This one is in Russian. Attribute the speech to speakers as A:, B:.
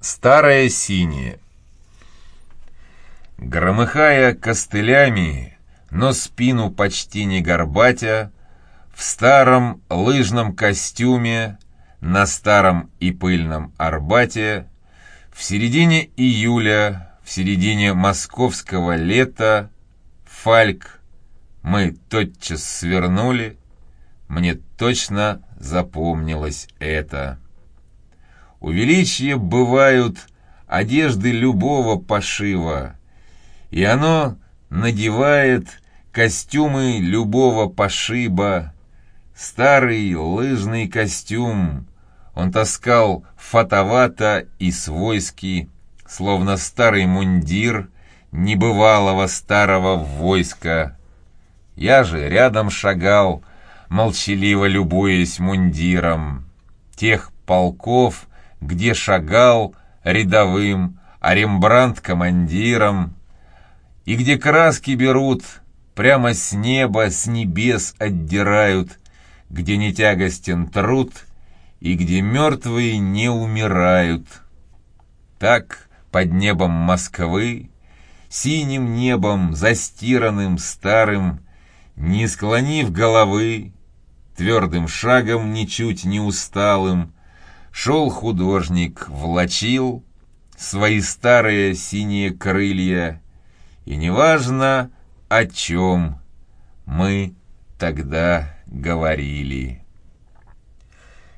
A: Старое синее. Громыхая костылями, но спину почти не горбатя, в старом лыжном костюме, на старом и пыльном Арбате, в середине июля, в середине московского лета, фальк мы тотчас свернули, мне точно запомнилось это. Увеличье бывают одежды любого пошива, и оно надевает костюмы любого пошиба. Старый лыжный костюм он таскал фатовато и свойски, словно старый мундир небывалого старого войска. Я же рядом шагал, молчаливо любуясь мундиром тех полков, где шагал рядовым, а Рембрандт командиром, и где краски берут, прямо с неба, с небес отдирают, где не тягостен труд и где мертвые не умирают. Так под небом Москвы, синим небом, застиранным, старым, не склонив головы, твердым шагом, ничуть не усталым, Шел художник, влачил свои старые синие крылья, И неважно, о чем мы тогда говорили.